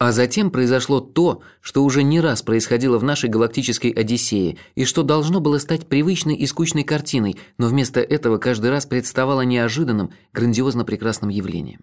А затем произошло то, что уже не раз происходило в нашей галактической Одиссее, и что должно было стать привычной и скучной картиной, но вместо этого каждый раз представало неожиданным, грандиозно прекрасным явлением.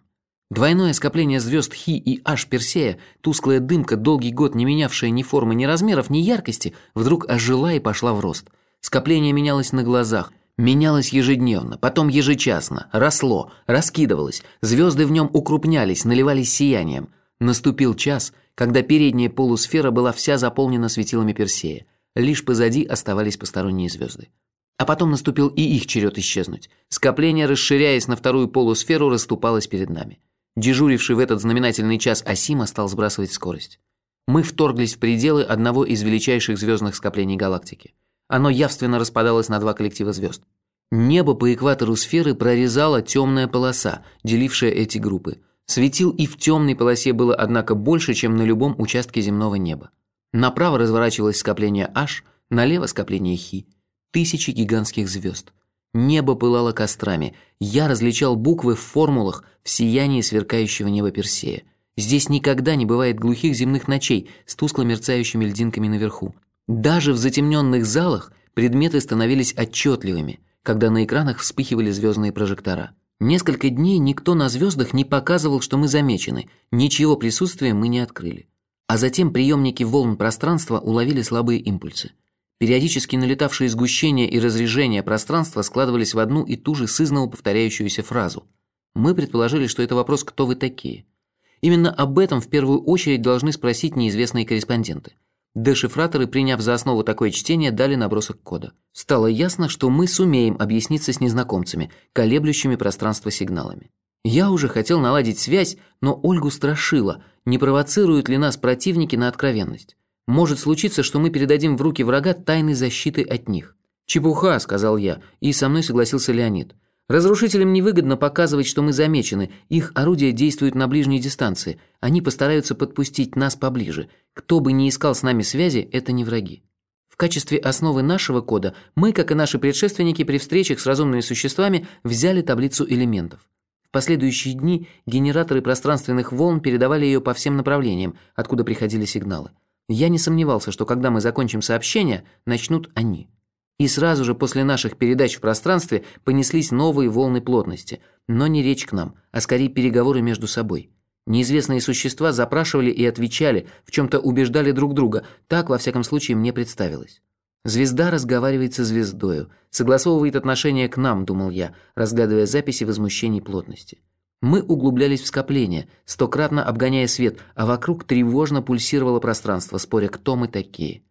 Двойное скопление звезд Хи и Аш Персея, тусклая дымка, долгий год не менявшая ни формы, ни размеров, ни яркости, вдруг ожила и пошла в рост. Скопление менялось на глазах, менялось ежедневно, потом ежечасно, росло, раскидывалось, звезды в нем укрупнялись, наливались сиянием. Наступил час, когда передняя полусфера была вся заполнена светилами Персея. Лишь позади оставались посторонние звезды. А потом наступил и их черед исчезнуть. Скопление, расширяясь на вторую полусферу, расступалось перед нами. Дежуривший в этот знаменательный час Асима стал сбрасывать скорость. Мы вторглись в пределы одного из величайших звездных скоплений галактики. Оно явственно распадалось на два коллектива звезд. Небо по экватору сферы прорезала темная полоса, делившая эти группы. Светил и в темной полосе было, однако, больше, чем на любом участке земного неба. Направо разворачивалось скопление H, налево скопление Хи. Тысячи гигантских звезд. Небо пылало кострами. Я различал буквы в формулах в сиянии сверкающего неба Персея. Здесь никогда не бывает глухих земных ночей с тускло мерцающими льдинками наверху. Даже в затемненных залах предметы становились отчетливыми, когда на экранах вспыхивали звездные прожектора. Несколько дней никто на звездах не показывал, что мы замечены, ничего присутствия мы не открыли. А затем приемники волн пространства уловили слабые импульсы. Периодически налетавшие сгущения и разрежения пространства складывались в одну и ту же сызново повторяющуюся фразу. Мы предположили, что это вопрос «Кто вы такие?». Именно об этом в первую очередь должны спросить неизвестные корреспонденты – Дешифраторы, приняв за основу такое чтение, дали набросок кода. Стало ясно, что мы сумеем объясниться с незнакомцами, колеблющими пространство сигналами. Я уже хотел наладить связь, но Ольгу страшило, не провоцируют ли нас противники на откровенность. Может случиться, что мы передадим в руки врага тайны защиты от них. «Чепуха», – сказал я, и со мной согласился Леонид. Разрушителям невыгодно показывать, что мы замечены. Их орудия действуют на ближней дистанции. Они постараются подпустить нас поближе. Кто бы ни искал с нами связи, это не враги. В качестве основы нашего кода мы, как и наши предшественники при встречах с разумными существами, взяли таблицу элементов. В последующие дни генераторы пространственных волн передавали ее по всем направлениям, откуда приходили сигналы. Я не сомневался, что когда мы закончим сообщение, начнут они. И сразу же после наших передач в пространстве понеслись новые волны плотности, но не речь к нам, а скорее переговоры между собой. Неизвестные существа запрашивали и отвечали, в чем-то убеждали друг друга, так, во всяком случае, мне представилось. Звезда разговаривает со звездою, согласовывает отношение к нам, думал я, разглядывая записи возмущений плотности. Мы углублялись в скопление, стократно обгоняя свет, а вокруг тревожно пульсировало пространство, споря, кто мы такие.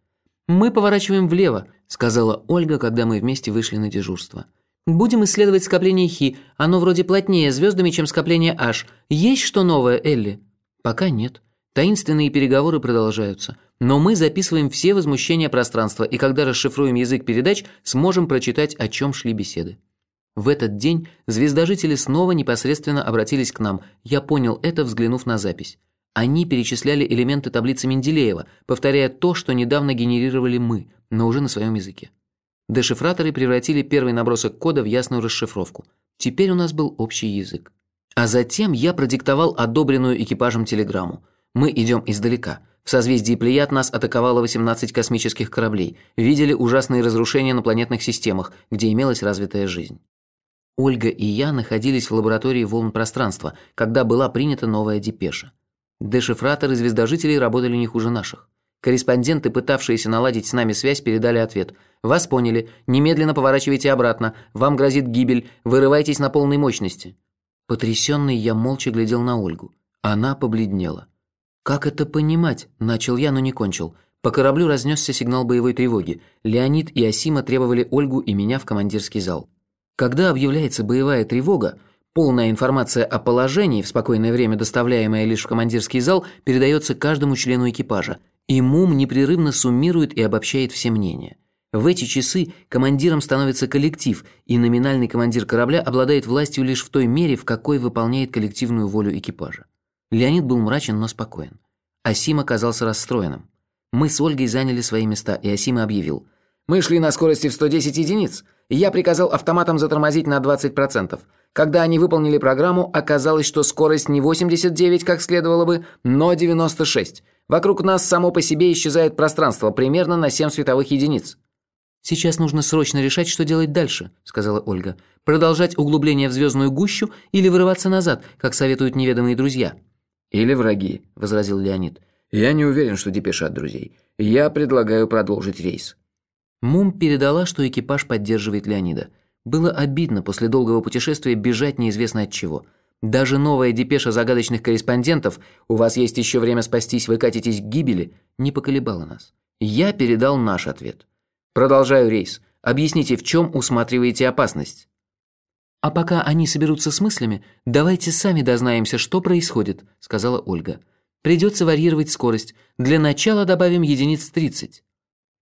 «Мы поворачиваем влево», – сказала Ольга, когда мы вместе вышли на дежурство. «Будем исследовать скопление Хи. Оно вроде плотнее звездами, чем скопление H. Есть что новое, Элли?» «Пока нет. Таинственные переговоры продолжаются. Но мы записываем все возмущения пространства, и когда расшифруем язык передач, сможем прочитать, о чем шли беседы». В этот день звездожители снова непосредственно обратились к нам. Я понял это, взглянув на запись. Они перечисляли элементы таблицы Менделеева, повторяя то, что недавно генерировали мы, но уже на своем языке. Дешифраторы превратили первый набросок кода в ясную расшифровку. Теперь у нас был общий язык. А затем я продиктовал одобренную экипажем телеграмму. Мы идем издалека. В созвездии Плеяд нас атаковало 18 космических кораблей. Видели ужасные разрушения на планетных системах, где имелась развитая жизнь. Ольга и я находились в лаборатории волн пространства, когда была принята новая депеша. Дешифраторы звездожителей работали не хуже наших. Корреспонденты, пытавшиеся наладить с нами связь, передали ответ. «Вас поняли. Немедленно поворачивайте обратно. Вам грозит гибель. Вырывайтесь на полной мощности». Потрясенный я молча глядел на Ольгу. Она побледнела. «Как это понимать?» – начал я, но не кончил. По кораблю разнесся сигнал боевой тревоги. Леонид и Асима требовали Ольгу и меня в командирский зал. Когда объявляется боевая тревога, Полная информация о положении, в спокойное время доставляемая лишь в командирский зал, передается каждому члену экипажа. И МУМ непрерывно суммирует и обобщает все мнения. В эти часы командиром становится коллектив, и номинальный командир корабля обладает властью лишь в той мере, в какой выполняет коллективную волю экипажа. Леонид был мрачен, но спокоен. Асим оказался расстроенным. Мы с Ольгой заняли свои места, и Асима объявил. «Мы шли на скорости в 110 единиц. Я приказал автоматам затормозить на 20%. Когда они выполнили программу, оказалось, что скорость не 89, как следовало бы, но 96. Вокруг нас само по себе исчезает пространство примерно на 7 световых единиц. «Сейчас нужно срочно решать, что делать дальше», – сказала Ольга. «Продолжать углубление в звездную гущу или вырываться назад, как советуют неведомые друзья?» «Или враги», – возразил Леонид. «Я не уверен, что депеша от друзей. Я предлагаю продолжить рейс». Мум передала, что экипаж поддерживает Леонида. Было обидно после долгого путешествия бежать неизвестно от чего. Даже новая депеша загадочных корреспондентов «У вас есть еще время спастись, вы катитесь к гибели» не поколебала нас. Я передал наш ответ. «Продолжаю рейс. Объясните, в чем усматриваете опасность?» «А пока они соберутся с мыслями, давайте сами дознаемся, что происходит», – сказала Ольга. «Придется варьировать скорость. Для начала добавим единиц 30».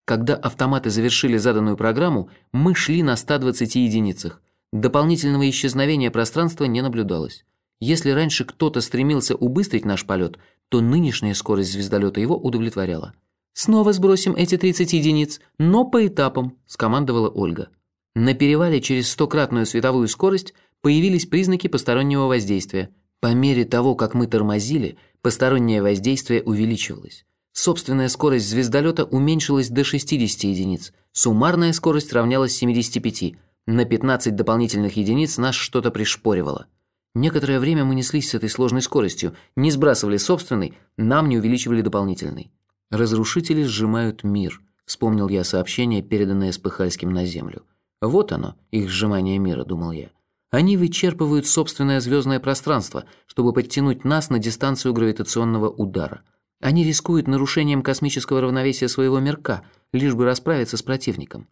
Когда автоматы завершили заданную программу, мы шли на 120 единицах. Дополнительного исчезновения пространства не наблюдалось. Если раньше кто-то стремился убыстрить наш полет, то нынешняя скорость звездолета его удовлетворяла. «Снова сбросим эти 30 единиц, но по этапам», – скомандовала Ольга. На перевале через стократную световую скорость появились признаки постороннего воздействия. По мере того, как мы тормозили, постороннее воздействие увеличивалось. Собственная скорость звездолета уменьшилась до 60 единиц, суммарная скорость равнялась 75. На 15 дополнительных единиц нас что-то пришпоривало. Некоторое время мы неслись с этой сложной скоростью, не сбрасывали собственный, нам не увеличивали дополнительный. «Разрушители сжимают мир», – вспомнил я сообщение, переданное Спыхальским на Землю. Вот оно, их сжимание мира, думал я. Они вычерпывают собственное звездное пространство, чтобы подтянуть нас на дистанцию гравитационного удара. Они рискуют нарушением космического равновесия своего мирка, лишь бы расправиться с противником.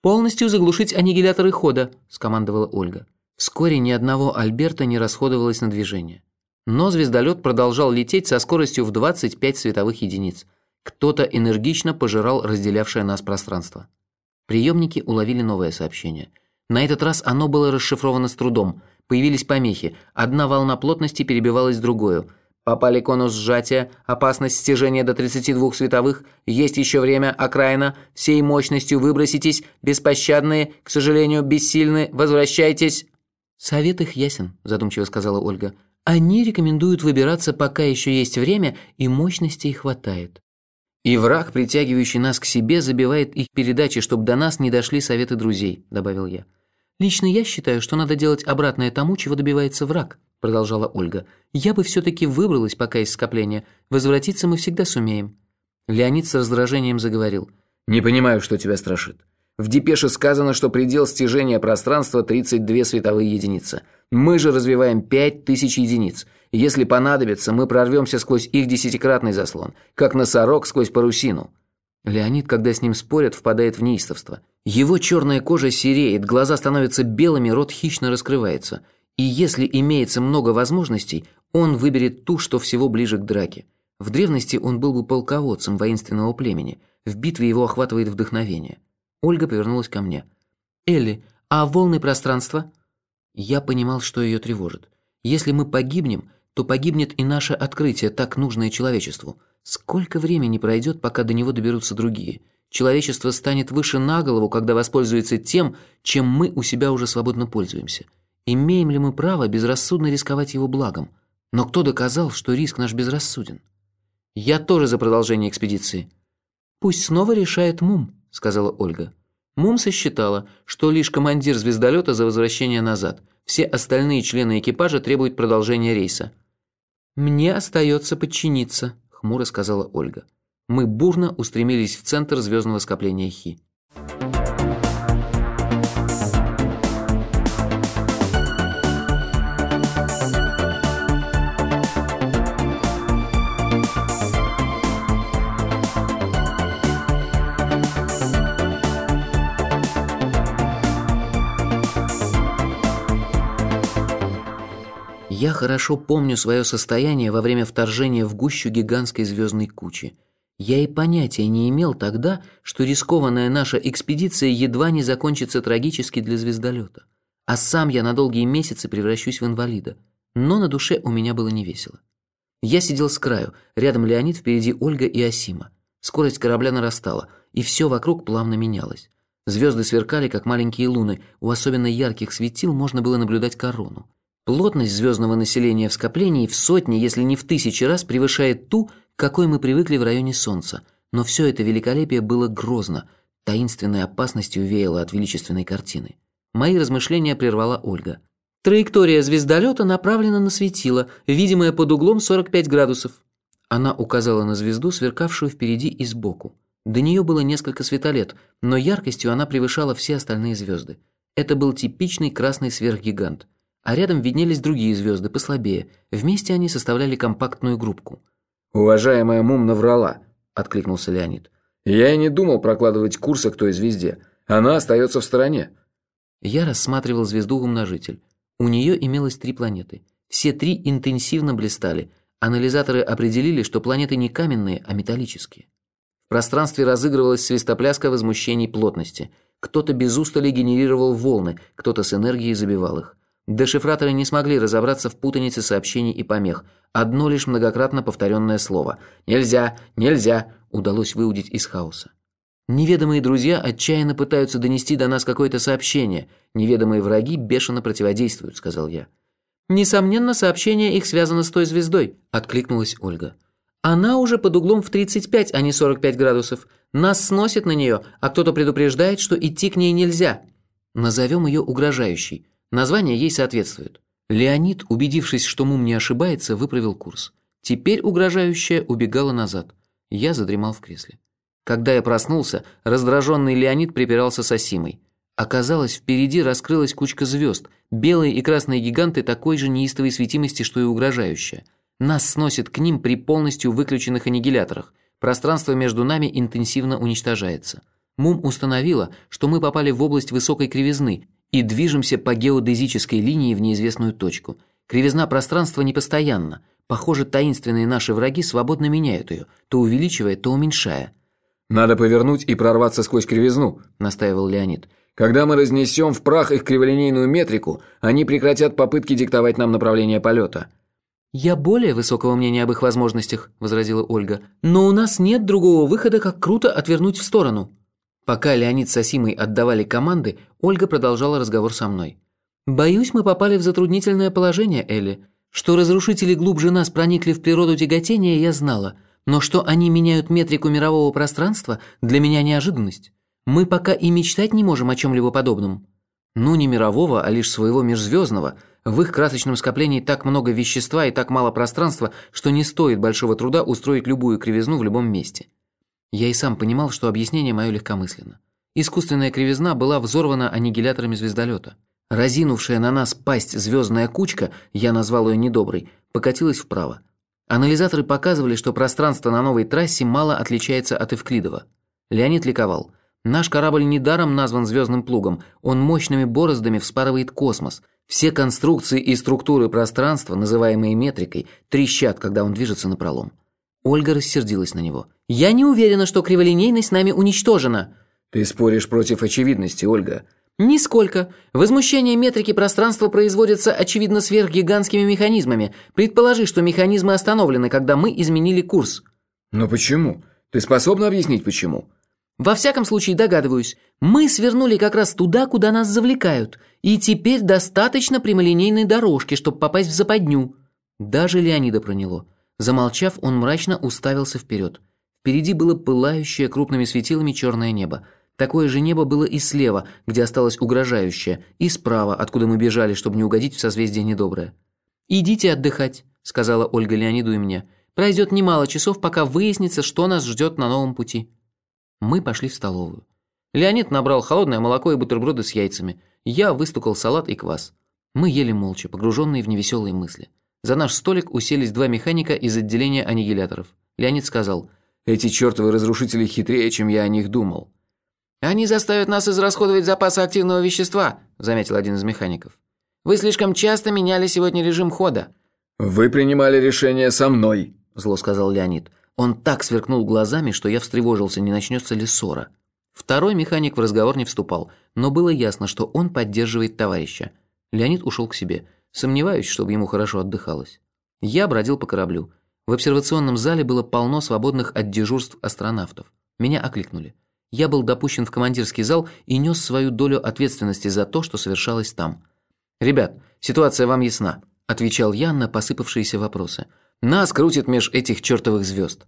«Полностью заглушить аннигиляторы хода», – скомандовала Ольга. Вскоре ни одного Альберта не расходовалось на движение. Но звездолет продолжал лететь со скоростью в 25 световых единиц. Кто-то энергично пожирал разделявшее нас пространство. Приемники уловили новое сообщение. На этот раз оно было расшифровано с трудом. Появились помехи. Одна волна плотности перебивалась другую. По поликону сжатия, опасность стяжения до 32 световых, есть еще время, окраина, всей мощностью выброситесь, беспощадные, к сожалению, бессильны, возвращайтесь. Совет их ясен, задумчиво сказала Ольга. Они рекомендуют выбираться, пока еще есть время и мощностей хватает. «И враг, притягивающий нас к себе, забивает их передачи, чтобы до нас не дошли советы друзей», – добавил я. «Лично я считаю, что надо делать обратное тому, чего добивается враг», – продолжала Ольга. «Я бы все-таки выбралась пока из скопления. Возвратиться мы всегда сумеем». Леонид с раздражением заговорил. «Не понимаю, что тебя страшит. В депеше сказано, что предел стяжения пространства 32 световые единицы. Мы же развиваем 5000 единиц. Если понадобится, мы прорвемся сквозь их десятикратный заслон, как носорог сквозь парусину». Леонид, когда с ним спорят, впадает в неистовство. Его черная кожа сереет, глаза становятся белыми, рот хищно раскрывается. И если имеется много возможностей, он выберет ту, что всего ближе к драке. В древности он был бы полководцем воинственного племени. В битве его охватывает вдохновение. Ольга повернулась ко мне. «Элли, а волны пространства?» Я понимал, что ее тревожит. Если мы погибнем, то погибнет и наше открытие, так нужное человечеству. Сколько времени пройдет, пока до него доберутся другие? Человечество станет выше на голову, когда воспользуется тем, чем мы у себя уже свободно пользуемся. Имеем ли мы право безрассудно рисковать его благом? Но кто доказал, что риск наш безрассуден? Я тоже за продолжение экспедиции. Пусть снова решает Мум, сказала Ольга. Мум сосчитала, что лишь командир звездолета за возвращение назад. Все остальные члены экипажа требуют продолжения рейса. «Мне остается подчиниться», – хмуро сказала Ольга. Мы бурно устремились в центр звездного скопления Хи. Хорошо помню свое состояние во время вторжения в гущу гигантской звездной кучи. Я и понятия не имел тогда, что рискованная наша экспедиция едва не закончится трагически для звездолета. А сам я на долгие месяцы превращусь в инвалида. Но на душе у меня было невесело. Я сидел с краю, рядом Леонид, впереди Ольга и Асима. Скорость корабля нарастала, и все вокруг плавно менялось. Звезды сверкали, как маленькие луны, у особенно ярких светил можно было наблюдать корону. Плотность звездного населения в скоплении в сотни, если не в тысячи раз превышает ту, к какой мы привыкли в районе Солнца. Но все это великолепие было грозно, таинственной опасностью веяло от величественной картины. Мои размышления прервала Ольга. Траектория звездолета направлена на светило, видимое под углом 45 градусов. Она указала на звезду, сверкавшую впереди и сбоку. До нее было несколько светолет, но яркостью она превышала все остальные звезды. Это был типичный красный сверхгигант. А рядом виднелись другие звезды, послабее. Вместе они составляли компактную группку. «Уважаемая Мум наврала», – откликнулся Леонид. «Я и не думал прокладывать курсы к той звезде. Она остается в стороне». Я рассматривал звезду-умножитель. У нее имелось три планеты. Все три интенсивно блистали. Анализаторы определили, что планеты не каменные, а металлические. В пространстве разыгрывалась свистопляска возмущений плотности. Кто-то без устали генерировал волны, кто-то с энергией забивал их. Дешифраторы не смогли разобраться в путанице сообщений и помех. Одно лишь многократно повторенное слово «Нельзя! Нельзя!» удалось выудить из хаоса. Неведомые друзья отчаянно пытаются донести до нас какое-то сообщение. Неведомые враги бешено противодействуют, сказал я. Несомненно, сообщение их связано с той звездой, откликнулась Ольга. Она уже под углом в 35, а не 45 градусов. Нас сносит на нее, а кто-то предупреждает, что идти к ней нельзя. Назовем ее угрожающей. Название ей соответствует. Леонид, убедившись, что Мум не ошибается, выправил курс. Теперь угрожающая убегала назад. Я задремал в кресле. Когда я проснулся, раздраженный Леонид припирался с Асимой. Оказалось, впереди раскрылась кучка звезд, белые и красные гиганты такой же неистовой светимости, что и угрожающая. Нас сносит к ним при полностью выключенных аннигиляторах. Пространство между нами интенсивно уничтожается. Мум установила, что мы попали в область высокой кривизны и движемся по геодезической линии в неизвестную точку. Кривизна пространства непостоянна. Похоже, таинственные наши враги свободно меняют ее, то увеличивая, то уменьшая. «Надо повернуть и прорваться сквозь кривизну», – настаивал Леонид. «Когда мы разнесем в прах их криволинейную метрику, они прекратят попытки диктовать нам направление полета». «Я более высокого мнения об их возможностях», – возразила Ольга. «Но у нас нет другого выхода, как круто отвернуть в сторону». Пока Леонид с Асимой отдавали команды, Ольга продолжала разговор со мной. «Боюсь, мы попали в затруднительное положение, Элли. Что разрушители глубже нас проникли в природу тяготения, я знала. Но что они меняют метрику мирового пространства, для меня неожиданность. Мы пока и мечтать не можем о чем-либо подобном». Ну, не мирового, а лишь своего межзвездного – в их красочном скоплении так много вещества и так мало пространства, что не стоит большого труда устроить любую кривизну в любом месте. Я и сам понимал, что объяснение мое легкомысленно. Искусственная кривизна была взорвана аннигиляторами звездолета. Разинувшая на нас пасть звездная кучка, я назвал ее недоброй, покатилась вправо. Анализаторы показывали, что пространство на новой трассе мало отличается от Эвклидова. Леонид ликовал. Наш корабль недаром назван звездным плугом, он мощными бороздами вспарывает космос – все конструкции и структуры пространства, называемые метрикой, трещат, когда он движется на пролом. Ольга рассердилась на него. «Я не уверена, что криволинейность нами уничтожена». «Ты споришь против очевидности, Ольга». «Нисколько. Возмущение метрики пространства производится, очевидно, сверхгигантскими механизмами. Предположи, что механизмы остановлены, когда мы изменили курс». «Но почему? Ты способна объяснить, почему?» Во всяком случае, догадываюсь, мы свернули как раз туда, куда нас завлекают, и теперь достаточно прямолинейной дорожки, чтобы попасть в западню. Даже Леонида проняло. Замолчав, он мрачно уставился вперед. Впереди было пылающее крупными светилами черное небо. Такое же небо было и слева, где осталось угрожающее, и справа, откуда мы бежали, чтобы не угодить в созвездие недоброе. «Идите отдыхать», — сказала Ольга Леониду и мне. «Пройдет немало часов, пока выяснится, что нас ждет на новом пути». Мы пошли в столовую. Леонид набрал холодное молоко и бутерброды с яйцами. Я выстукал салат и квас. Мы ели молча, погруженные в невеселые мысли. За наш столик уселись два механика из отделения аннигиляторов. Леонид сказал, «Эти чертовы разрушители хитрее, чем я о них думал». «Они заставят нас израсходовать запасы активного вещества», – заметил один из механиков. «Вы слишком часто меняли сегодня режим хода». «Вы принимали решение со мной», – зло сказал Леонид. Он так сверкнул глазами, что я встревожился, не начнется ли ссора. Второй механик в разговор не вступал, но было ясно, что он поддерживает товарища. Леонид ушел к себе. Сомневаюсь, чтобы ему хорошо отдыхалось. Я бродил по кораблю. В обсервационном зале было полно свободных от дежурств астронавтов. Меня окликнули. Я был допущен в командирский зал и нес свою долю ответственности за то, что совершалось там. «Ребят, ситуация вам ясна», – отвечал я на посыпавшиеся вопросы. «Нас крутит меж этих чертовых звезд».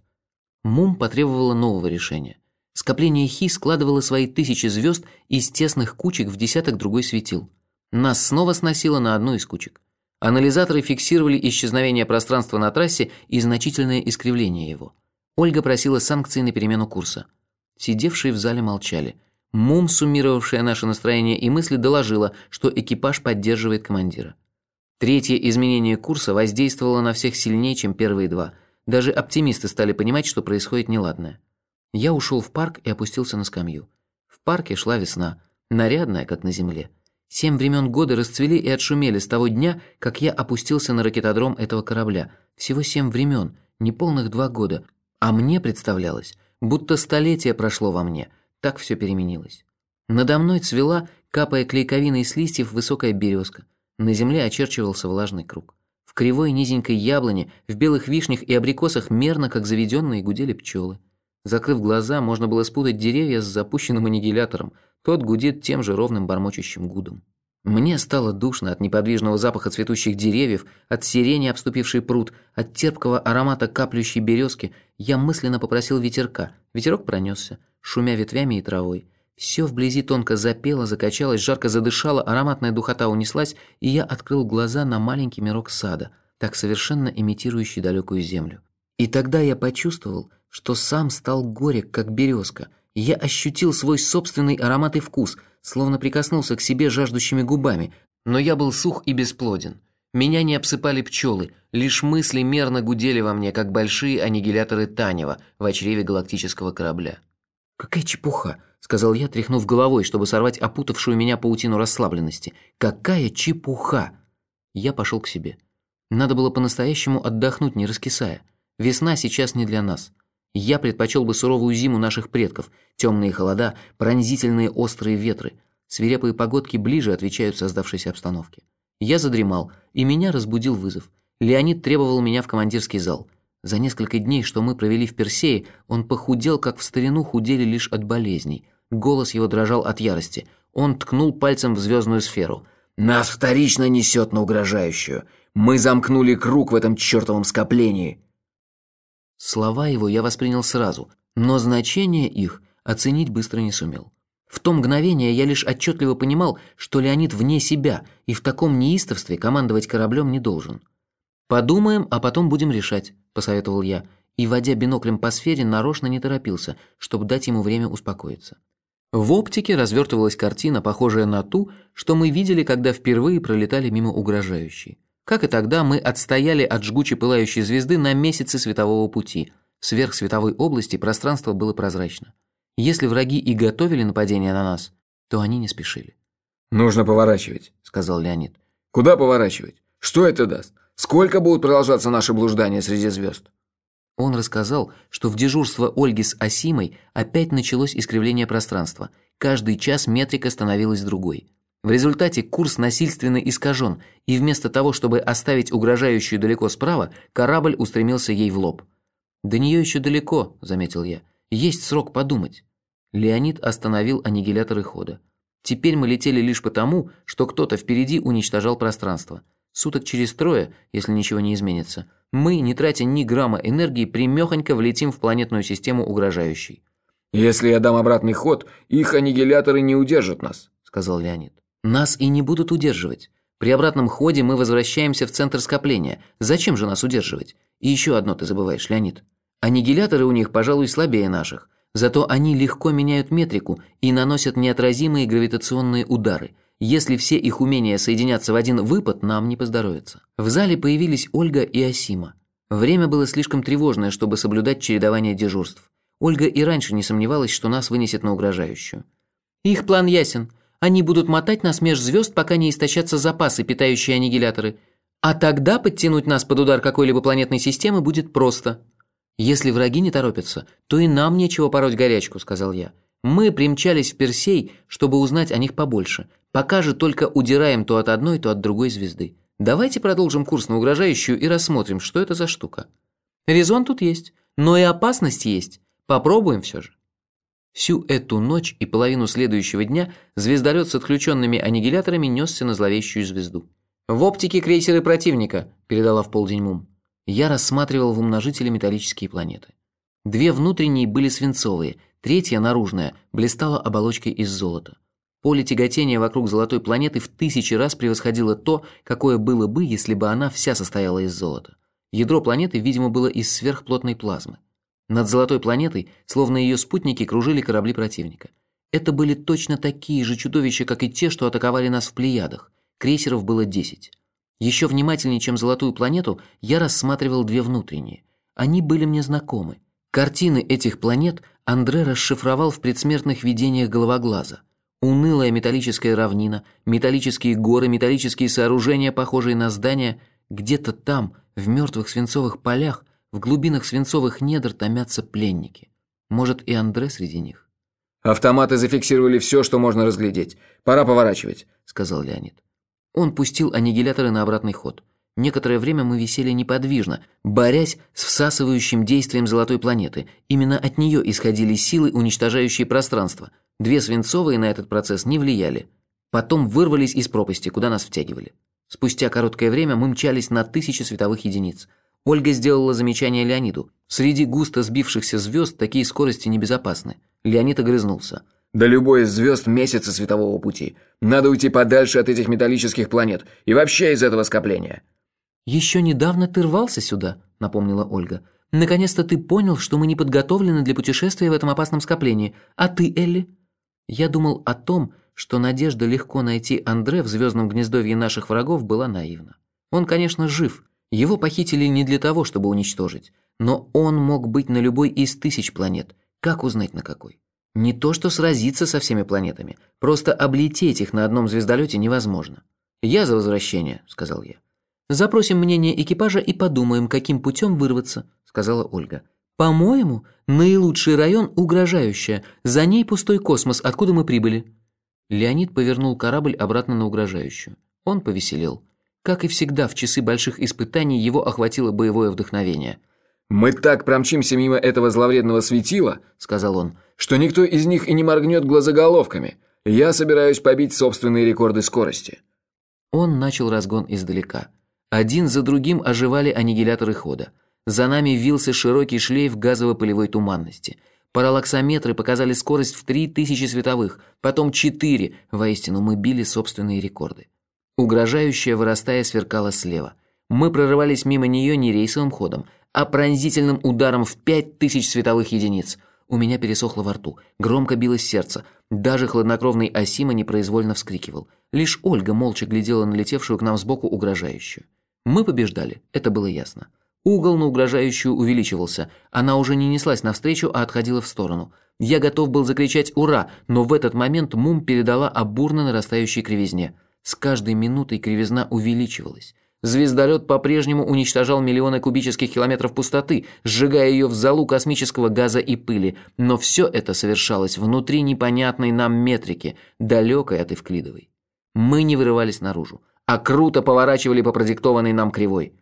Мум потребовала нового решения. Скопление Хи складывало свои тысячи звезд из тесных кучек в десяток другой светил. Нас снова сносило на одну из кучек. Анализаторы фиксировали исчезновение пространства на трассе и значительное искривление его. Ольга просила санкции на перемену курса. Сидевшие в зале молчали. Мум, суммировавшая наше настроение и мысли, доложила, что экипаж поддерживает командира. Третье изменение курса воздействовало на всех сильнее, чем первые два. Даже оптимисты стали понимать, что происходит неладное. Я ушел в парк и опустился на скамью. В парке шла весна, нарядная, как на земле. Семь времен года расцвели и отшумели с того дня, как я опустился на ракетодром этого корабля. Всего семь времен, неполных два года. А мне представлялось, будто столетие прошло во мне. Так все переменилось. Надо мной цвела, капая клейковиной с листьев, высокая березка. На земле очерчивался влажный круг. В кривой низенькой яблоне, в белых вишнях и абрикосах мерно, как заведенные, гудели пчелы. Закрыв глаза, можно было спутать деревья с запущенным аннигилятором – тот гудит тем же ровным бормочущим гудом. Мне стало душно от неподвижного запаха цветущих деревьев, от сирени, обступившей пруд, от терпкого аромата каплющей березки. Я мысленно попросил ветерка. Ветерок пронесся, шумя ветвями и травой. Все вблизи тонко запело, закачалось, жарко задышало, ароматная духота унеслась, и я открыл глаза на маленький мирок сада, так совершенно имитирующий далекую землю. И тогда я почувствовал, что сам стал горек, как березка, я ощутил свой собственный аромат и вкус, словно прикоснулся к себе жаждущими губами, но я был сух и бесплоден. Меня не обсыпали пчелы, лишь мысли мерно гудели во мне, как большие аннигиляторы Танева в чреве галактического корабля. «Какая чепуха!» – сказал я, тряхнув головой, чтобы сорвать опутавшую меня паутину расслабленности. «Какая чепуха!» Я пошел к себе. Надо было по-настоящему отдохнуть, не раскисая. Весна сейчас не для нас. Я предпочел бы суровую зиму наших предков, темные холода, пронзительные острые ветры. Свирепые погодки ближе отвечают создавшейся обстановке. Я задремал, и меня разбудил вызов. Леонид требовал меня в командирский зал. За несколько дней, что мы провели в Персее, он похудел, как в старину худели лишь от болезней. Голос его дрожал от ярости. Он ткнул пальцем в звездную сферу. «Нас вторично несет на угрожающую. Мы замкнули круг в этом чертовом скоплении». Слова его я воспринял сразу, но значение их оценить быстро не сумел. В то мгновение я лишь отчетливо понимал, что Леонид вне себя и в таком неистовстве командовать кораблем не должен. «Подумаем, а потом будем решать», – посоветовал я, и, водя биноклем по сфере, нарочно не торопился, чтобы дать ему время успокоиться. В оптике развертывалась картина, похожая на ту, что мы видели, когда впервые пролетали мимо угрожающей. Как и тогда, мы отстояли от жгучей пылающей звезды на месяцы светового пути. В сверхсветовой области пространство было прозрачно. Если враги и готовили нападение на нас, то они не спешили. «Нужно поворачивать», — сказал Леонид. «Куда поворачивать? Что это даст? Сколько будут продолжаться наши блуждания среди звезд?» Он рассказал, что в дежурство Ольги с Асимой опять началось искривление пространства. Каждый час метрика становилась другой. В результате курс насильственно искажен, и вместо того, чтобы оставить угрожающую далеко справа, корабль устремился ей в лоб. «До нее еще далеко», – заметил я. «Есть срок подумать». Леонид остановил аннигиляторы хода. Теперь мы летели лишь потому, что кто-то впереди уничтожал пространство. Суток через трое, если ничего не изменится, мы, не тратя ни грамма энергии, примехонько влетим в планетную систему угрожающей. «Если я дам обратный ход, их аннигиляторы не удержат нас», – сказал Леонид. Нас и не будут удерживать. При обратном ходе мы возвращаемся в центр скопления. Зачем же нас удерживать? И еще одно ты забываешь, Леонид. Аннигиляторы у них, пожалуй, слабее наших. Зато они легко меняют метрику и наносят неотразимые гравитационные удары. Если все их умения соединятся в один выпад, нам не поздоровится. В зале появились Ольга и Асима. Время было слишком тревожное, чтобы соблюдать чередование дежурств. Ольга и раньше не сомневалась, что нас вынесет на угрожающую. «Их план ясен. Они будут мотать нас меж звезд, пока не истощатся запасы, питающие аннигиляторы. А тогда подтянуть нас под удар какой-либо планетной системы будет просто. Если враги не торопятся, то и нам нечего пороть горячку, сказал я. Мы примчались в Персей, чтобы узнать о них побольше. Пока же только удираем то от одной, то от другой звезды. Давайте продолжим курс на угрожающую и рассмотрим, что это за штука. Резон тут есть, но и опасность есть. Попробуем все же. Всю эту ночь и половину следующего дня звездолет с отключенными аннигиляторами несся на зловещую звезду. «В оптике крейсеры противника», – передала в полдень Мум. Я рассматривал в умножителе металлические планеты. Две внутренние были свинцовые, третья, наружная, блистала оболочкой из золота. Поле тяготения вокруг золотой планеты в тысячи раз превосходило то, какое было бы, если бы она вся состояла из золота. Ядро планеты, видимо, было из сверхплотной плазмы. Над золотой планетой, словно ее спутники, кружили корабли противника. Это были точно такие же чудовища, как и те, что атаковали нас в Плеядах. Крейсеров было десять. Еще внимательнее, чем золотую планету, я рассматривал две внутренние. Они были мне знакомы. Картины этих планет Андре расшифровал в предсмертных видениях головоглаза. Унылая металлическая равнина, металлические горы, металлические сооружения, похожие на здания. Где-то там, в мертвых свинцовых полях, в глубинах свинцовых недр томятся пленники. Может, и Андре среди них. «Автоматы зафиксировали все, что можно разглядеть. Пора поворачивать», — сказал Леонид. Он пустил аннигиляторы на обратный ход. Некоторое время мы висели неподвижно, борясь с всасывающим действием золотой планеты. Именно от нее исходили силы, уничтожающие пространство. Две свинцовые на этот процесс не влияли. Потом вырвались из пропасти, куда нас втягивали. Спустя короткое время мы мчались на тысячи световых единиц. Ольга сделала замечание Леониду. Среди густо сбившихся звезд такие скорости небезопасны. Леонид огрызнулся. «Да любой из звезд месяца светового пути. Надо уйти подальше от этих металлических планет и вообще из этого скопления». «Еще недавно ты рвался сюда», — напомнила Ольга. «Наконец-то ты понял, что мы не подготовлены для путешествия в этом опасном скоплении. А ты, Элли?» Я думал о том, что надежда легко найти Андре в звездном гнездовье наших врагов была наивна. Он, конечно, жив, его похитили не для того, чтобы уничтожить, но он мог быть на любой из тысяч планет. Как узнать на какой? Не то, что сразиться со всеми планетами, просто облететь их на одном звездолете невозможно. «Я за возвращение», — сказал я. «Запросим мнение экипажа и подумаем, каким путем вырваться», — сказала Ольга. «По-моему, наилучший район угрожающая. За ней пустой космос, откуда мы прибыли». Леонид повернул корабль обратно на угрожающую. Он повеселел. Как и всегда в часы больших испытаний его охватило боевое вдохновение. «Мы так промчимся мимо этого зловредного светила», — сказал он, «что никто из них и не моргнет глазоголовками. Я собираюсь побить собственные рекорды скорости». Он начал разгон издалека. Один за другим оживали аннигиляторы хода. За нами вился широкий шлейф газово-полевой туманности. Параллаксометры показали скорость в 3000 световых, потом 4. Воистину, мы били собственные рекорды. Угрожающая, вырастая, сверкала слева. Мы прорывались мимо нее не рейсовым ходом, а пронзительным ударом в пять тысяч световых единиц. У меня пересохло во рту, громко билось сердце. Даже хладнокровный Асима непроизвольно вскрикивал. Лишь Ольга молча глядела на летевшую к нам сбоку угрожающую. Мы побеждали, это было ясно. Угол на угрожающую увеличивался. Она уже не неслась навстречу, а отходила в сторону. Я готов был закричать «Ура!», но в этот момент Мум передала о бурно нарастающей кривизне – с каждой минутой кривизна увеличивалась. Звездолет по-прежнему уничтожал миллионы кубических километров пустоты, сжигая ее в залу космического газа и пыли, но все это совершалось внутри непонятной нам метрики, далекой от Евклидовой. Мы не вырывались наружу, а круто поворачивали по продиктованной нам кривой.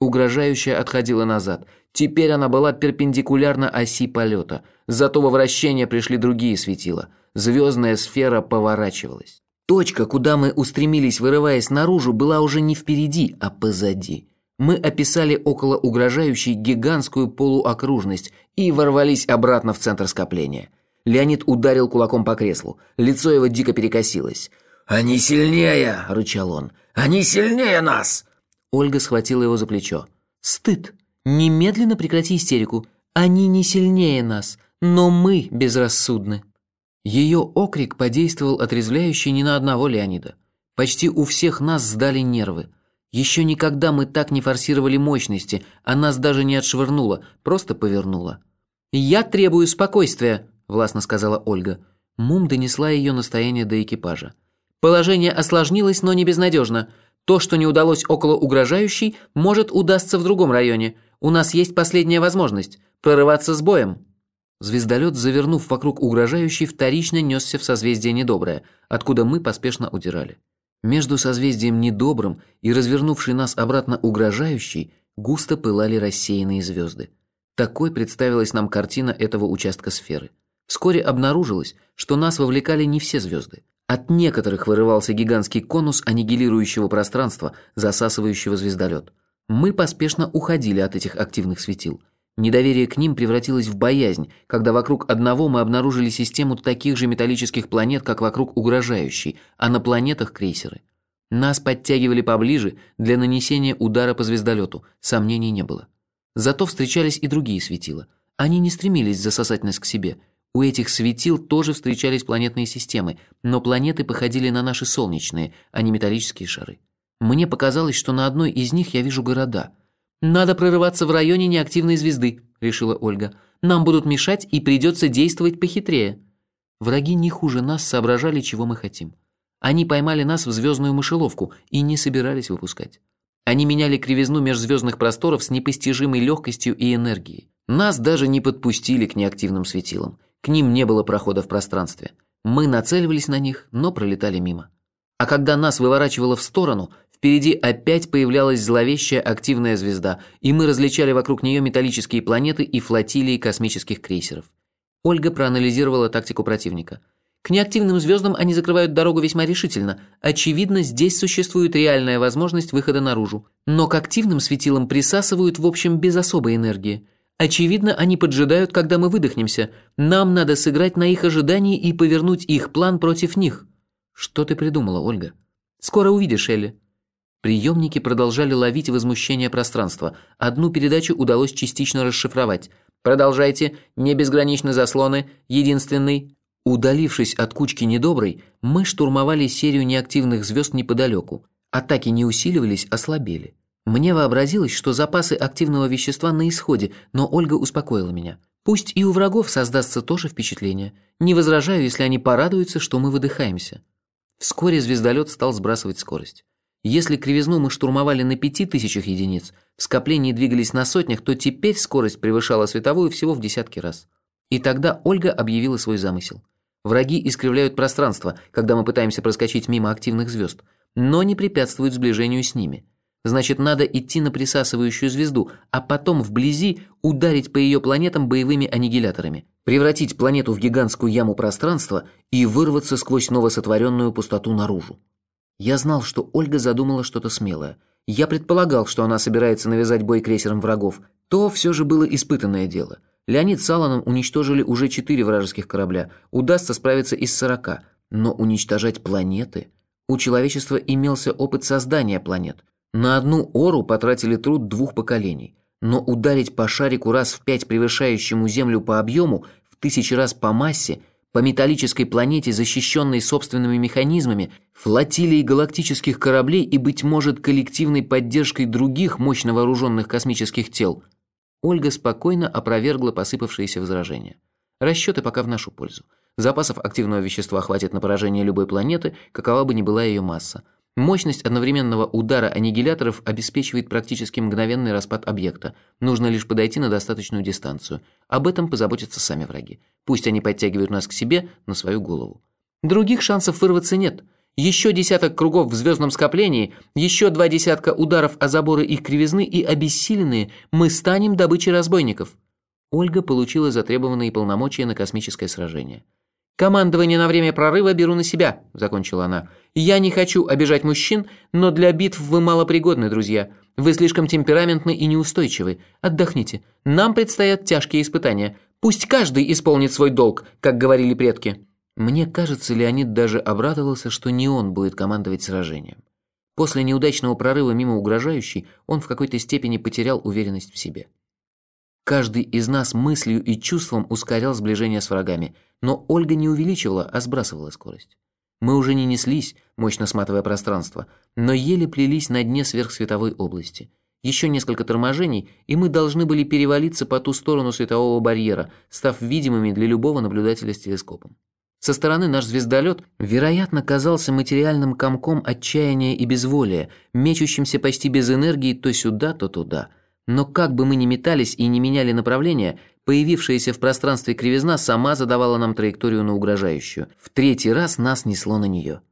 Угрожающая отходила назад. Теперь она была перпендикулярна оси полета. Зато во вращение пришли другие светила. Звездная сфера поворачивалась. Точка, куда мы устремились, вырываясь наружу, была уже не впереди, а позади. Мы описали около угрожающей гигантскую полуокружность и ворвались обратно в центр скопления. Леонид ударил кулаком по креслу. Лицо его дико перекосилось. «Они сильнее!» – рычал он. «Они сильнее нас!» Ольга схватила его за плечо. «Стыд! Немедленно прекрати истерику. Они не сильнее нас, но мы безрассудны». Ее окрик подействовал отрезвляюще не на одного Леонида. Почти у всех нас сдали нервы. Еще никогда мы так не форсировали мощности, а нас даже не отшвырнуло, просто повернуло. «Я требую спокойствия», – властно сказала Ольга. Мум донесла ее настояние до экипажа. «Положение осложнилось, но не безнадежно. То, что не удалось около угрожающей, может удастся в другом районе. У нас есть последняя возможность – прорываться с боем». Звездолет, завернув вокруг угрожающей, вторично несся в созвездие Недоброе, откуда мы поспешно удирали. Между созвездием Недобрым и развернувшей нас обратно угрожающей густо пылали рассеянные звезды. Такой представилась нам картина этого участка сферы. Вскоре обнаружилось, что нас вовлекали не все звезды. От некоторых вырывался гигантский конус аннигилирующего пространства, засасывающего звездолет. Мы поспешно уходили от этих активных светил. Недоверие к ним превратилось в боязнь, когда вокруг одного мы обнаружили систему таких же металлических планет, как вокруг угрожающей, а на планетах крейсеры. Нас подтягивали поближе для нанесения удара по звездолету, сомнений не было. Зато встречались и другие светила. Они не стремились засосать нас к себе – у этих светил тоже встречались планетные системы, но планеты походили на наши солнечные, а не металлические шары. Мне показалось, что на одной из них я вижу города. «Надо прорываться в районе неактивной звезды», – решила Ольга. «Нам будут мешать, и придется действовать похитрее». Враги не хуже нас соображали, чего мы хотим. Они поймали нас в звездную мышеловку и не собирались выпускать. Они меняли кривизну межзвездных просторов с непостижимой легкостью и энергией. Нас даже не подпустили к неактивным светилам. К ним не было прохода в пространстве. Мы нацеливались на них, но пролетали мимо. А когда нас выворачивало в сторону, впереди опять появлялась зловещая активная звезда, и мы различали вокруг нее металлические планеты и флотилии космических крейсеров. Ольга проанализировала тактику противника. К неактивным звездам они закрывают дорогу весьма решительно. Очевидно, здесь существует реальная возможность выхода наружу. Но к активным светилам присасывают, в общем, без особой энергии. Очевидно, они поджидают, когда мы выдохнемся. Нам надо сыграть на их ожидании и повернуть их план против них. Что ты придумала, Ольга? Скоро увидишь, Элли. Приемники продолжали ловить возмущение пространства. Одну передачу удалось частично расшифровать. Продолжайте, не безграничны заслоны, единственный. Удалившись от кучки недоброй, мы штурмовали серию неактивных звезд неподалеку. Атаки не усиливались, а слабели. Мне вообразилось, что запасы активного вещества на исходе, но Ольга успокоила меня. Пусть и у врагов создастся тоже впечатление. Не возражаю, если они порадуются, что мы выдыхаемся. Вскоре звездолет стал сбрасывать скорость. Если кривизну мы штурмовали на пяти тысячах единиц, в скоплении двигались на сотнях, то теперь скорость превышала световую всего в десятки раз. И тогда Ольга объявила свой замысел. Враги искривляют пространство, когда мы пытаемся проскочить мимо активных звезд, но не препятствуют сближению с ними – Значит, надо идти на присасывающую звезду, а потом вблизи ударить по ее планетам боевыми аннигиляторами, превратить планету в гигантскую яму пространства и вырваться сквозь новосотворенную пустоту наружу. Я знал, что Ольга задумала что-то смелое. Я предполагал, что она собирается навязать бой крейсерам врагов. То все же было испытанное дело. Леонид с Алланом уничтожили уже четыре вражеских корабля. Удастся справиться из сорока. Но уничтожать планеты? У человечества имелся опыт создания планет. На одну ору потратили труд двух поколений, но ударить по шарику раз в пять превышающему Землю по объему, в тысячи раз по массе, по металлической планете, защищенной собственными механизмами, флотилией галактических кораблей и, быть может, коллективной поддержкой других мощно вооруженных космических тел, Ольга спокойно опровергла посыпавшиеся возражения. Расчеты пока в нашу пользу. Запасов активного вещества хватит на поражение любой планеты, какова бы ни была ее масса – Мощность одновременного удара аннигиляторов обеспечивает практически мгновенный распад объекта. Нужно лишь подойти на достаточную дистанцию. Об этом позаботятся сами враги. Пусть они подтягивают нас к себе на свою голову. Других шансов вырваться нет. Еще десяток кругов в звездном скоплении, еще два десятка ударов о заборы их кривизны и обессиленные мы станем добычей разбойников. Ольга получила затребованные полномочия на космическое сражение. «Командование на время прорыва беру на себя», – закончила она. «Я не хочу обижать мужчин, но для битв вы малопригодны, друзья. Вы слишком темпераментны и неустойчивы. Отдохните. Нам предстоят тяжкие испытания. Пусть каждый исполнит свой долг, как говорили предки». Мне кажется, Леонид даже обрадовался, что не он будет командовать сражением. После неудачного прорыва мимо угрожающей он в какой-то степени потерял уверенность в себе. Каждый из нас мыслью и чувством ускорял сближение с врагами, но Ольга не увеличивала, а сбрасывала скорость. Мы уже не неслись, мощно сматывая пространство, но еле плелись на дне сверхсветовой области. Еще несколько торможений, и мы должны были перевалиться по ту сторону светового барьера, став видимыми для любого наблюдателя с телескопом. Со стороны наш звездолет, вероятно, казался материальным комком отчаяния и безволия, мечущимся почти без энергии то сюда, то туда. Но как бы мы ни метались и не меняли направления, Появившаяся в пространстве кривизна сама задавала нам траекторию на угрожающую. В третий раз нас несло на нее.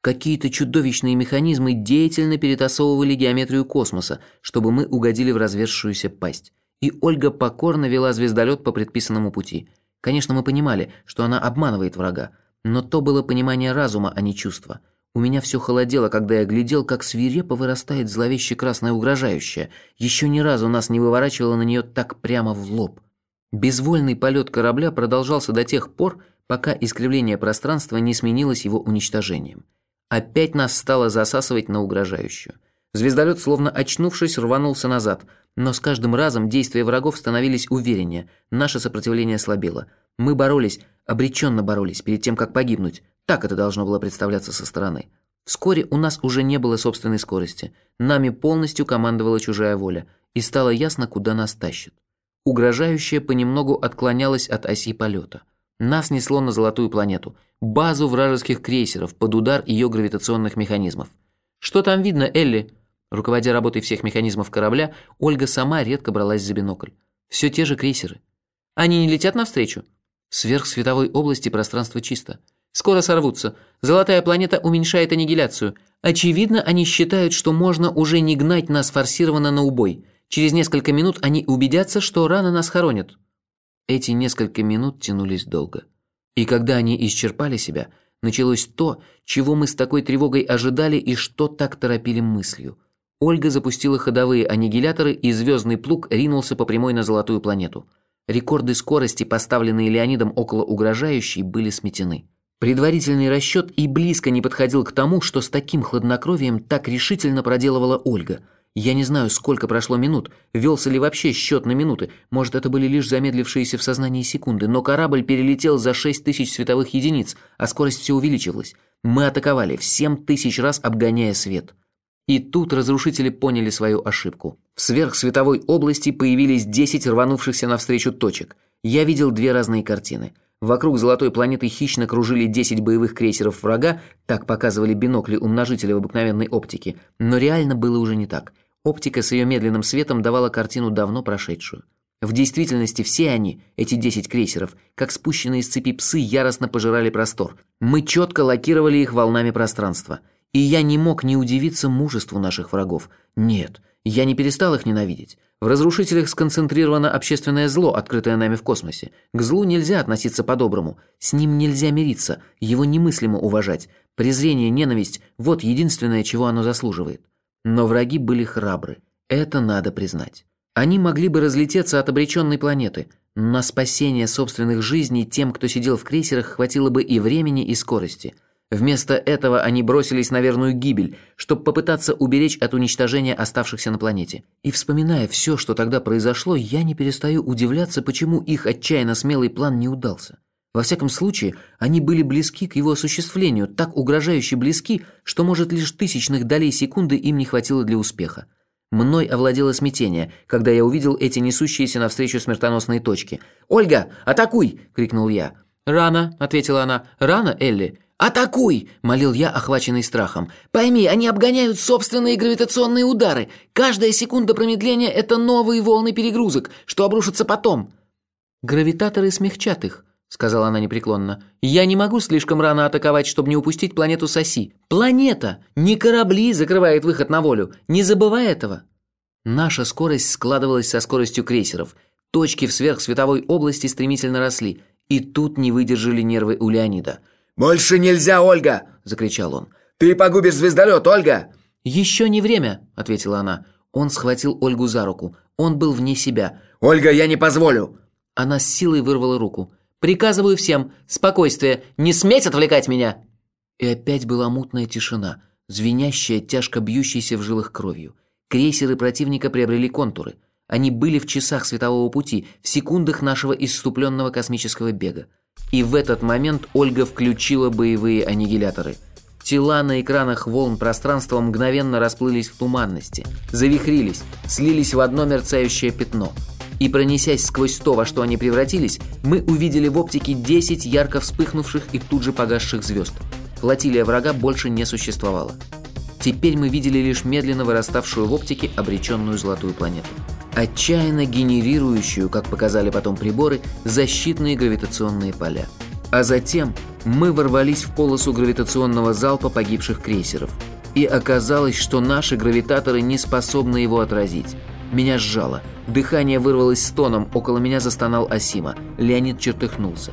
Какие-то чудовищные механизмы деятельно перетасовывали геометрию космоса, чтобы мы угодили в разверзшуюся пасть. И Ольга покорно вела звездолет по предписанному пути. Конечно, мы понимали, что она обманывает врага, но то было понимание разума, а не чувства. У меня все холодело, когда я глядел, как свирепо вырастает зловеще красное угрожающее. Еще ни разу нас не выворачивало на нее так прямо в лоб. Безвольный полет корабля продолжался до тех пор, пока искривление пространства не сменилось его уничтожением. Опять нас стало засасывать на угрожающую. Звездолет, словно очнувшись, рванулся назад, но с каждым разом действия врагов становились увереннее, наше сопротивление слабело. Мы боролись, обреченно боролись, перед тем, как погибнуть. Так это должно было представляться со стороны. Вскоре у нас уже не было собственной скорости. Нами полностью командовала чужая воля, и стало ясно, куда нас тащат. Угрожающая понемногу отклонялась от оси полета. Нас несло на золотую планету, базу вражеских крейсеров под удар ее гравитационных механизмов. «Что там видно, Элли?» Руководя работой всех механизмов корабля, Ольга сама редко бралась за бинокль. Все те же крейсеры. Они не летят навстречу? Сверхсветовой области пространство чисто. Скоро сорвутся. Золотая планета уменьшает аннигиляцию. Очевидно, они считают, что можно уже не гнать нас форсированно на убой. Через несколько минут они убедятся, что рано нас хоронят. Эти несколько минут тянулись долго. И когда они исчерпали себя, началось то, чего мы с такой тревогой ожидали и что так торопили мыслью – Ольга запустила ходовые аннигиляторы, и звездный плуг ринулся по прямой на золотую планету. Рекорды скорости, поставленные Леонидом около угрожающей, были сметены. Предварительный расчет и близко не подходил к тому, что с таким хладнокровием так решительно проделывала Ольга. Я не знаю, сколько прошло минут, велся ли вообще счет на минуты, может, это были лишь замедлившиеся в сознании секунды, но корабль перелетел за шесть тысяч световых единиц, а скорость все увеличивалась. Мы атаковали в семь тысяч раз, обгоняя свет. И тут разрушители поняли свою ошибку. В сверхсветовой области появились 10 рванувшихся навстречу точек. Я видел две разные картины. Вокруг золотой планеты хищно кружили 10 боевых крейсеров врага, так показывали бинокли умножителя в обыкновенной оптике, но реально было уже не так. Оптика с ее медленным светом давала картину давно прошедшую. В действительности все они, эти 10 крейсеров, как спущенные с цепи псы, яростно пожирали простор. Мы четко локировали их волнами пространства – и я не мог не удивиться мужеству наших врагов. Нет, я не перестал их ненавидеть. В разрушителях сконцентрировано общественное зло, открытое нами в космосе. К злу нельзя относиться по-доброму. С ним нельзя мириться, его немыслимо уважать. Презрение, ненависть – вот единственное, чего оно заслуживает. Но враги были храбры. Это надо признать. Они могли бы разлететься от обреченной планеты. На спасение собственных жизней тем, кто сидел в крейсерах, хватило бы и времени, и скорости – Вместо этого они бросились на верную гибель, чтобы попытаться уберечь от уничтожения оставшихся на планете. И вспоминая все, что тогда произошло, я не перестаю удивляться, почему их отчаянно смелый план не удался. Во всяком случае, они были близки к его осуществлению, так угрожающе близки, что, может, лишь тысячных долей секунды им не хватило для успеха. Мной овладело смятение, когда я увидел эти несущиеся навстречу смертоносные точки. «Ольга, атакуй!» – крикнул я. «Рано», – ответила она. «Рано, Элли. «Атакуй!» – молил я, охваченный страхом. «Пойми, они обгоняют собственные гравитационные удары. Каждая секунда промедления – это новые волны перегрузок, что обрушатся потом». «Гравитаторы смягчат их», – сказала она непреклонно. «Я не могу слишком рано атаковать, чтобы не упустить планету Соси. Планета! Не корабли закрывает выход на волю. Не забывай этого!» Наша скорость складывалась со скоростью крейсеров. Точки в сверхсветовой области стремительно росли. И тут не выдержали нервы у Леонида – «Больше нельзя, Ольга!» – закричал он. «Ты погубишь звездолет, Ольга!» «Еще не время!» – ответила она. Он схватил Ольгу за руку. Он был вне себя. «Ольга, я не позволю!» Она с силой вырвала руку. «Приказываю всем! Спокойствие! Не сметь отвлекать меня!» И опять была мутная тишина, звенящая, тяжко бьющаяся в жилах кровью. Крейсеры противника приобрели контуры. Они были в часах светового пути, в секундах нашего исступленного космического бега. И в этот момент Ольга включила боевые аннигиляторы. Тела на экранах волн пространства мгновенно расплылись в туманности, завихрились, слились в одно мерцающее пятно. И пронесясь сквозь то, во что они превратились, мы увидели в оптике 10 ярко вспыхнувших и тут же погасших звезд. Флотилия врага больше не существовала. Теперь мы видели лишь медленно выраставшую в оптике обреченную золотую планету отчаянно генерирующую, как показали потом приборы, защитные гравитационные поля. А затем мы ворвались в полосу гравитационного залпа погибших крейсеров. И оказалось, что наши гравитаторы не способны его отразить. Меня сжало. Дыхание вырвалось стоном, около меня застонал Асима. Леонид чертыхнулся.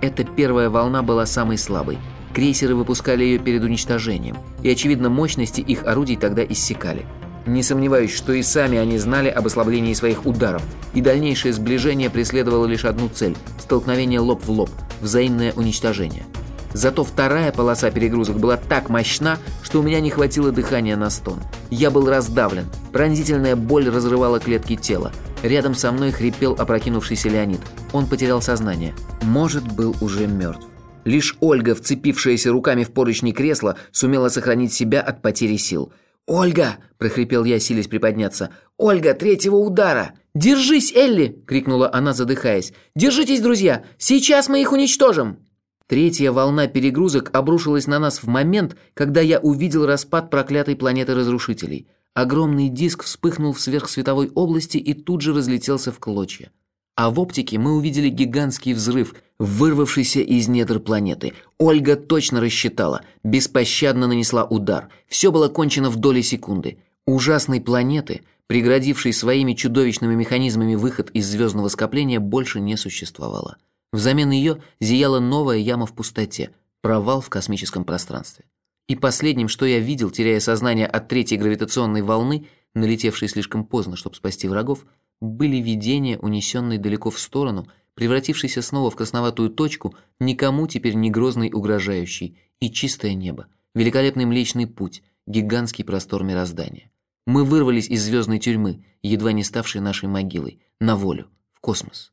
Эта первая волна была самой слабой. Крейсеры выпускали ее перед уничтожением, и, очевидно, мощности их орудий тогда иссякали. Не сомневаюсь, что и сами они знали об ослаблении своих ударов, и дальнейшее сближение преследовало лишь одну цель – столкновение лоб в лоб, взаимное уничтожение. Зато вторая полоса перегрузок была так мощна, что у меня не хватило дыхания на стон. Я был раздавлен, пронзительная боль разрывала клетки тела. Рядом со мной хрипел опрокинувшийся Леонид. Он потерял сознание. Может, был уже мертв. Лишь Ольга, вцепившаяся руками в поручни кресла, сумела сохранить себя от потери сил. «Ольга!» – прохрипел я, силясь приподняться. «Ольга, третьего удара!» «Держись, Элли!» – крикнула она, задыхаясь. «Держитесь, друзья! Сейчас мы их уничтожим!» Третья волна перегрузок обрушилась на нас в момент, когда я увидел распад проклятой планеты разрушителей. Огромный диск вспыхнул в сверхсветовой области и тут же разлетелся в клочья. А в оптике мы увидели гигантский взрыв, вырвавшийся из недр планеты. Ольга точно рассчитала, беспощадно нанесла удар. Все было кончено в доли секунды. Ужасной планеты, преградившей своими чудовищными механизмами выход из звездного скопления, больше не существовало. Взамен ее зияла новая яма в пустоте, провал в космическом пространстве. И последним, что я видел, теряя сознание от третьей гравитационной волны, налетевшей слишком поздно, чтобы спасти врагов, были видения, унесенные далеко в сторону, превратившиеся снова в красноватую точку, никому теперь не грозный угрожающий, и чистое небо, великолепный Млечный Путь, гигантский простор мироздания. Мы вырвались из звездной тюрьмы, едва не ставшей нашей могилой, на волю, в космос.